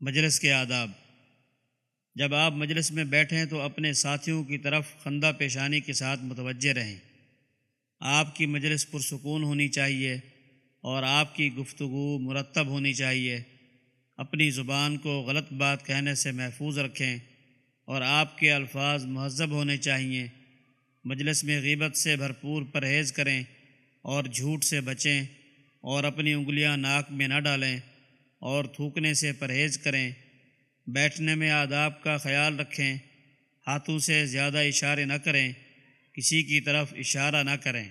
مجلس کے آداب۔ جب آپ مجلس میں بیٹھیں تو اپنے ساتھیوں کی طرف خندہ پیشانی کے ساتھ متوجہ رہیں۔ آپ کی مجلس پرسکون ہونی چاہیے اور آپ کی گفتگو مرتب ہونی چاہیے۔ اپنی زبان کو غلط بات کہنے سے محفوظ رکھیں اور آپ کے الفاظ مہذب ہونے چاہیے۔ مجلس میں غیبت سے بھرپور پرہیز کریں اور جھوٹ سے بچیں اور اپنی انگلیاں ناک میں نہ ڈالیں۔ اور تھوکنے سے پرہیز کریں۔ بیٹھنے میں آداب کا خیال رکھیں۔ ہاتھوں سے زیادہ اشارے نہ کریں۔ کسی کی طرف اشارہ نہ کریں۔